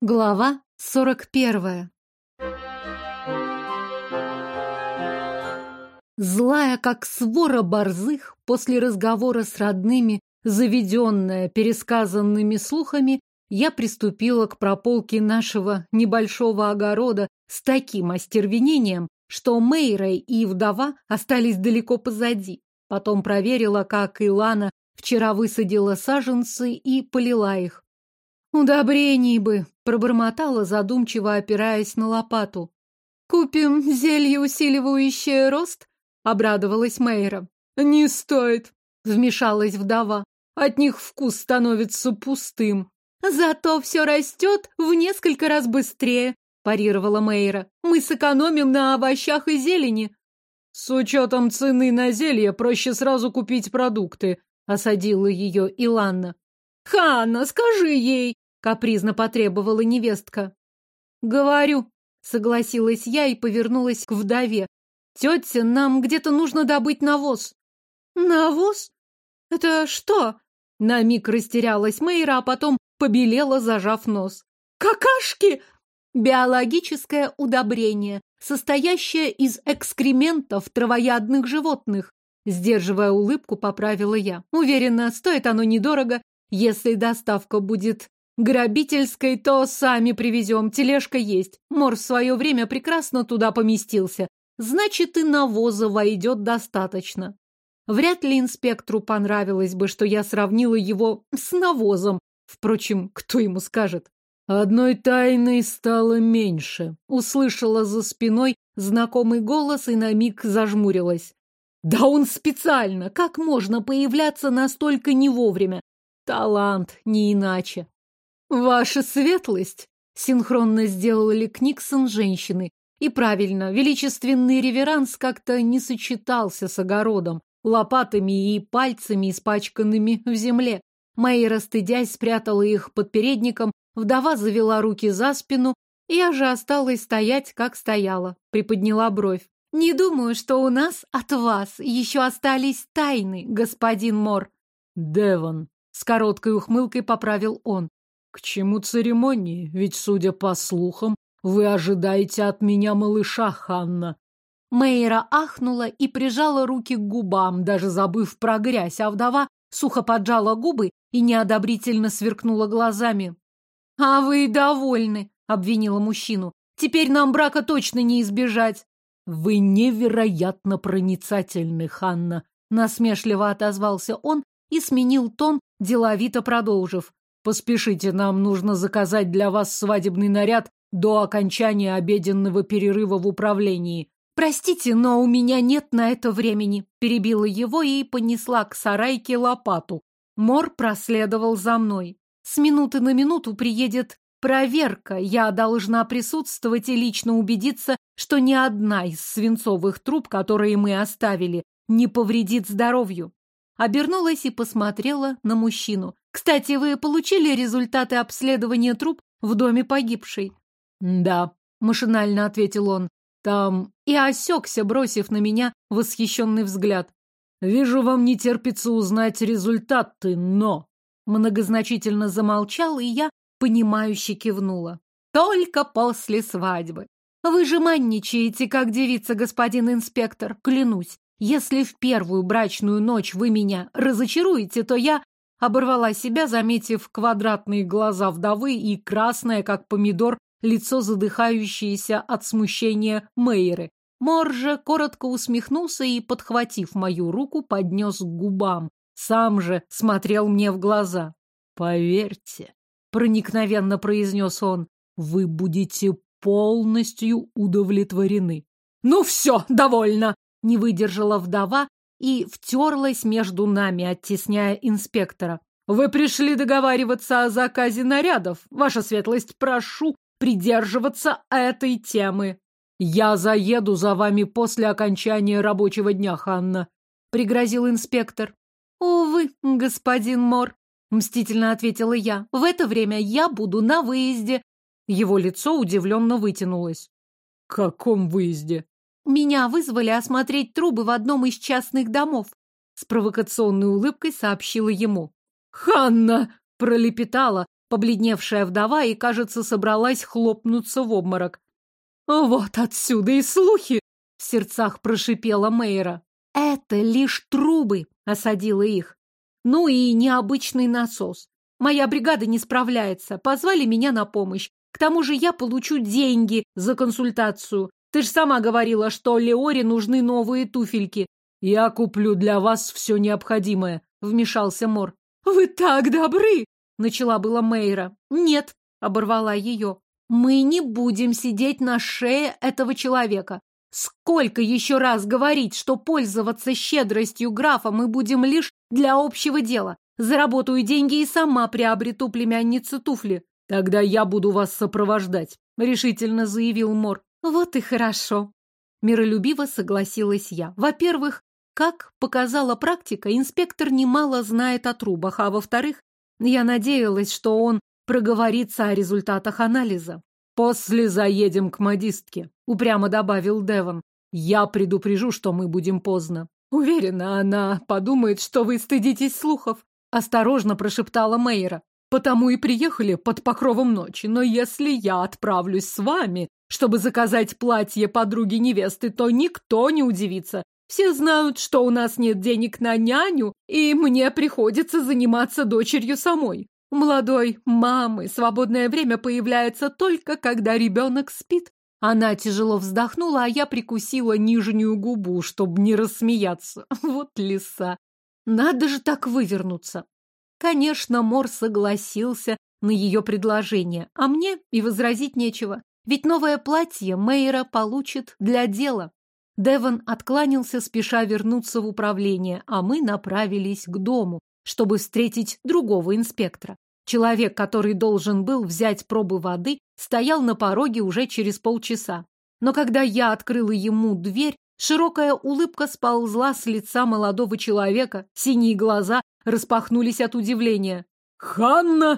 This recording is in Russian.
Глава сорок первая Злая, как свора борзых, после разговора с родными, заведенная пересказанными слухами, я приступила к прополке нашего небольшого огорода с таким остервенением, что Мейрой и вдова остались далеко позади. Потом проверила, как Илана вчера высадила саженцы и полила их. «Удобрений бы!» — пробормотала, задумчиво опираясь на лопату. «Купим зелье, усиливающее рост?» — обрадовалась Мейра. «Не стоит!» — вмешалась вдова. «От них вкус становится пустым». «Зато все растет в несколько раз быстрее», — парировала Мейра. «Мы сэкономим на овощах и зелени». «С учетом цены на зелье проще сразу купить продукты», — осадила ее Иланна. «Ханна, скажи ей!» — капризно потребовала невестка. «Говорю», — согласилась я и повернулась к вдове. «Тетя, нам где-то нужно добыть навоз». «Навоз? Это что?» На миг растерялась Мейра, а потом побелела, зажав нос. «Какашки!» Биологическое удобрение, состоящее из экскрементов травоядных животных. Сдерживая улыбку, поправила я. Уверена, стоит оно недорого. Если доставка будет грабительской, то сами привезем. Тележка есть. Мор в свое время прекрасно туда поместился. Значит, и навоза войдет достаточно. Вряд ли инспектору понравилось бы, что я сравнила его с навозом. Впрочем, кто ему скажет? Одной тайной стало меньше. Услышала за спиной знакомый голос и на миг зажмурилась. Да он специально! Как можно появляться настолько не вовремя? Талант, не иначе. Ваша светлость! Синхронно сделали Книксон женщины. И правильно, величественный реверанс как-то не сочетался с огородом, лопатами и пальцами, испачканными в земле. Майра, стыдясь, спрятала их под передником, вдова завела руки за спину, я же осталась стоять, как стояла, приподняла бровь. «Не думаю, что у нас от вас еще остались тайны, господин Мор». «Девон», — с короткой ухмылкой поправил он. «К чему церемонии? Ведь, судя по слухам, вы ожидаете от меня малыша, Ханна». Мейра ахнула и прижала руки к губам, даже забыв про грязь, а вдова сухо поджала губы и неодобрительно сверкнула глазами. «А вы довольны», — обвинила мужчину. «Теперь нам брака точно не избежать». «Вы невероятно проницательны, Ханна», — насмешливо отозвался он и сменил тон, деловито продолжив. «Поспешите, нам нужно заказать для вас свадебный наряд до окончания обеденного перерыва в управлении». «Простите, но у меня нет на это времени», — перебила его и понесла к сарайке лопату. Мор проследовал за мной. С минуты на минуту приедет проверка. Я должна присутствовать и лично убедиться, что ни одна из свинцовых труб, которые мы оставили, не повредит здоровью. Обернулась и посмотрела на мужчину. «Кстати, вы получили результаты обследования труб в доме погибшей?» «Да», — машинально ответил он. Там и осекся, бросив на меня восхищенный взгляд. Вижу, вам не терпится узнать результаты, но... Многозначительно замолчал, и я, понимающе кивнула. Только после свадьбы. Вы же манничаете, как девица, господин инспектор, клянусь. Если в первую брачную ночь вы меня разочаруете, то я... Оборвала себя, заметив квадратные глаза вдовы и красное, как помидор, лицо задыхающееся от смущения Мейры. Мор же коротко усмехнулся и, подхватив мою руку, поднес к губам. Сам же смотрел мне в глаза. «Поверьте», — проникновенно произнес он, — «вы будете полностью удовлетворены». «Ну все, довольно!» — не выдержала вдова и втерлась между нами, оттесняя инспектора. «Вы пришли договариваться о заказе нарядов. Ваша светлость, прошу придерживаться этой темы. Я заеду за вами после окончания рабочего дня, Ханна, пригрозил инспектор. Увы, господин Мор, мстительно ответила я. В это время я буду на выезде. Его лицо удивленно вытянулось. Каком выезде? Меня вызвали осмотреть трубы в одном из частных домов. С провокационной улыбкой сообщила ему. «Ханна!» — пролепетала, побледневшая вдова и, кажется, собралась хлопнуться в обморок. «Вот отсюда и слухи!» — в сердцах прошипела Мейра. «Это лишь трубы!» — осадила их. «Ну и необычный насос. Моя бригада не справляется. Позвали меня на помощь. К тому же я получу деньги за консультацию. Ты же сама говорила, что Леоре нужны новые туфельки. Я куплю для вас все необходимое, вмешался Мор. Вы так добры! Начала была Мейра. Нет, оборвала ее. Мы не будем сидеть на шее этого человека. Сколько еще раз говорить, что пользоваться щедростью графа мы будем лишь для общего дела. Заработаю деньги и сама приобрету племяннице туфли. Тогда я буду вас сопровождать, решительно заявил Мор. Вот и хорошо. Миролюбиво согласилась я. Во-первых, как показала практика, инспектор немало знает о трубах, а во-вторых, я надеялась, что он проговорится о результатах анализа. «После заедем к модистке», — упрямо добавил Девон. «Я предупрежу, что мы будем поздно». «Уверена, она подумает, что вы стыдитесь слухов», — осторожно прошептала Мейра. «Потому и приехали под покровом ночи. Но если я отправлюсь с вами, чтобы заказать платье подруги невесты, то никто не удивится. Все знают, что у нас нет денег на няню, и мне приходится заниматься дочерью самой. У молодой мамы свободное время появляется только, когда ребенок спит. Она тяжело вздохнула, а я прикусила нижнюю губу, чтобы не рассмеяться. Вот лиса. Надо же так вывернуться. Конечно, Мор согласился на ее предложение, а мне и возразить нечего. Ведь новое платье Мейра получит для дела. Девон откланялся, спеша вернуться в управление, а мы направились к дому, чтобы встретить другого инспектора. Человек, который должен был взять пробы воды, стоял на пороге уже через полчаса. Но когда я открыла ему дверь, широкая улыбка сползла с лица молодого человека, синие глаза распахнулись от удивления. «Ханна!»